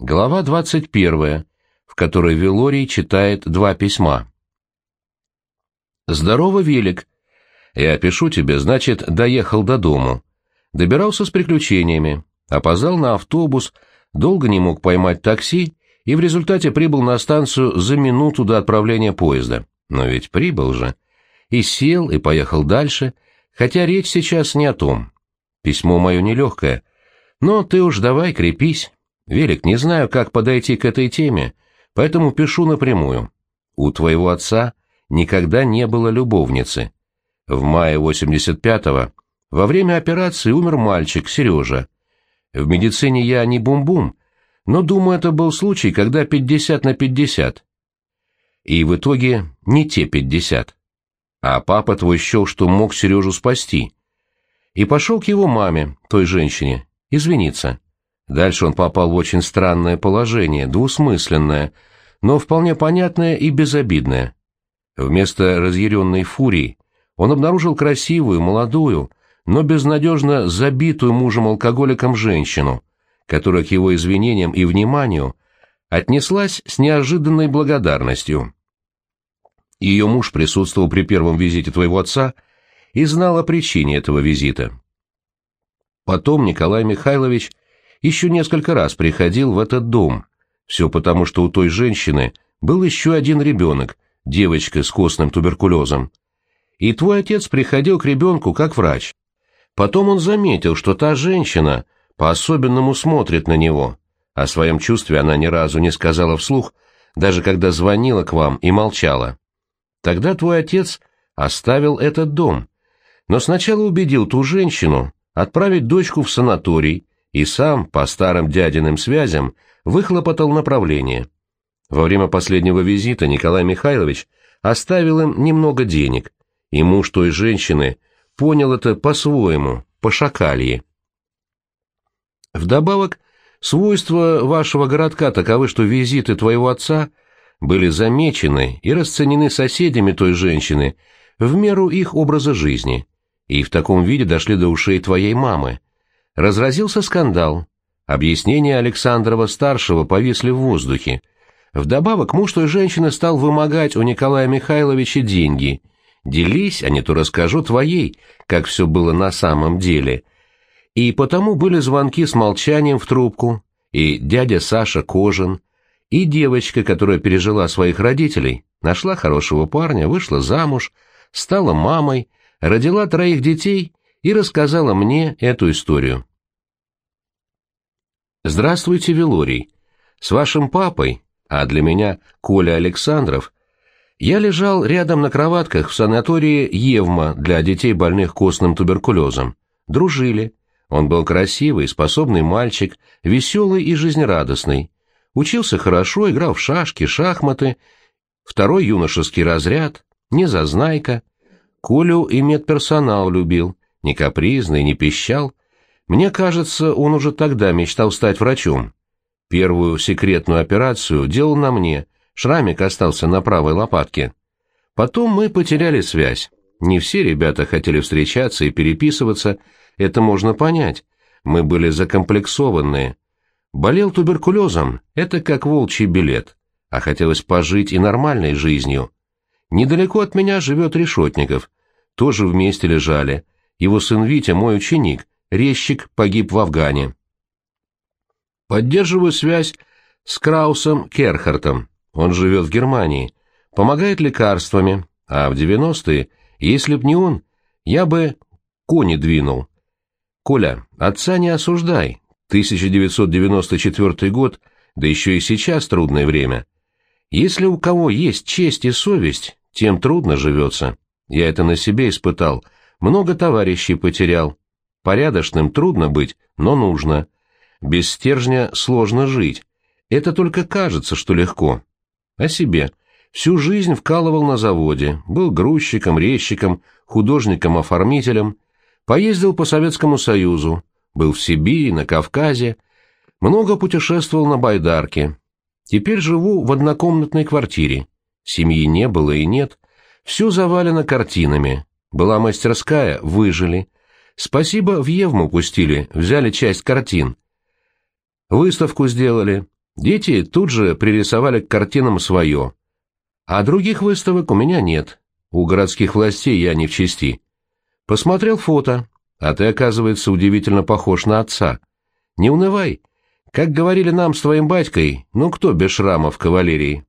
Глава 21, в которой Велорий читает два письма. «Здорово, Велик. Я пишу тебе, значит, доехал до дому. Добирался с приключениями, опоздал на автобус, долго не мог поймать такси и в результате прибыл на станцию за минуту до отправления поезда. Но ведь прибыл же. И сел, и поехал дальше, хотя речь сейчас не о том. Письмо мое нелегкое, но ты уж давай крепись». «Велик, не знаю, как подойти к этой теме, поэтому пишу напрямую. У твоего отца никогда не было любовницы. В мае 85-го во время операции умер мальчик, Сережа. В медицине я не бум-бум, но думаю, это был случай, когда 50 на 50. И в итоге не те 50. А папа твой счел, что мог Сережу спасти. И пошел к его маме, той женщине, извиниться. Дальше он попал в очень странное положение, двусмысленное, но вполне понятное и безобидное. Вместо разъяренной фурии он обнаружил красивую, молодую, но безнадежно забитую мужем-алкоголиком женщину, которая к его извинениям и вниманию отнеслась с неожиданной благодарностью. Ее муж присутствовал при первом визите твоего отца и знал о причине этого визита. Потом Николай Михайлович еще несколько раз приходил в этот дом. Все потому, что у той женщины был еще один ребенок, девочка с костным туберкулезом. И твой отец приходил к ребенку как врач. Потом он заметил, что та женщина по-особенному смотрит на него. О своем чувстве она ни разу не сказала вслух, даже когда звонила к вам и молчала. Тогда твой отец оставил этот дом, но сначала убедил ту женщину отправить дочку в санаторий, и сам, по старым дядиным связям, выхлопотал направление. Во время последнего визита Николай Михайлович оставил им немного денег, и муж той женщины понял это по-своему, по шакалье. Вдобавок, свойства вашего городка таковы, что визиты твоего отца были замечены и расценены соседями той женщины в меру их образа жизни, и в таком виде дошли до ушей твоей мамы, Разразился скандал. Объяснения Александрова-старшего повисли в воздухе. Вдобавок муж той женщины стал вымогать у Николая Михайловича деньги. «Делись, а не то расскажу твоей, как все было на самом деле». И потому были звонки с молчанием в трубку, и дядя Саша Кожин, и девочка, которая пережила своих родителей, нашла хорошего парня, вышла замуж, стала мамой, родила троих детей и рассказала мне эту историю. «Здравствуйте, Велорий. С вашим папой, а для меня Коля Александров, я лежал рядом на кроватках в санатории Евма для детей, больных костным туберкулезом. Дружили. Он был красивый, способный мальчик, веселый и жизнерадостный. Учился хорошо, играл в шашки, шахматы. Второй юношеский разряд, не зазнайка. Колю и медперсонал любил, не капризный, не пищал. Мне кажется, он уже тогда мечтал стать врачом. Первую секретную операцию делал на мне, шрамик остался на правой лопатке. Потом мы потеряли связь. Не все ребята хотели встречаться и переписываться, это можно понять. Мы были закомплексованные. Болел туберкулезом, это как волчий билет, а хотелось пожить и нормальной жизнью. Недалеко от меня живет Решетников, тоже вместе лежали. Его сын Витя мой ученик, резчик погиб в Афгане. Поддерживаю связь с Краусом Керхартом. Он живет в Германии. Помогает лекарствами. А в 90-е, если б не он, я бы кони двинул. Коля, отца не осуждай. 1994 год, да еще и сейчас трудное время. Если у кого есть честь и совесть, тем трудно живется. Я это на себе испытал. Много товарищей потерял. Порядочным трудно быть, но нужно. Без стержня сложно жить. Это только кажется, что легко. О себе. Всю жизнь вкалывал на заводе, был грузчиком, резчиком, художником-оформителем, поездил по Советскому Союзу, был в Сибири, на Кавказе, много путешествовал на байдарке. Теперь живу в однокомнатной квартире. Семьи не было и нет. Все завалено картинами. Была мастерская, выжили. Спасибо, в Евму пустили, взяли часть картин. Выставку сделали. Дети тут же пририсовали к картинам свое. А других выставок у меня нет. У городских властей я не в чести. Посмотрел фото, а ты, оказывается, удивительно похож на отца. Не унывай. Как говорили нам с твоим батькой, ну кто без шрама в кавалерии?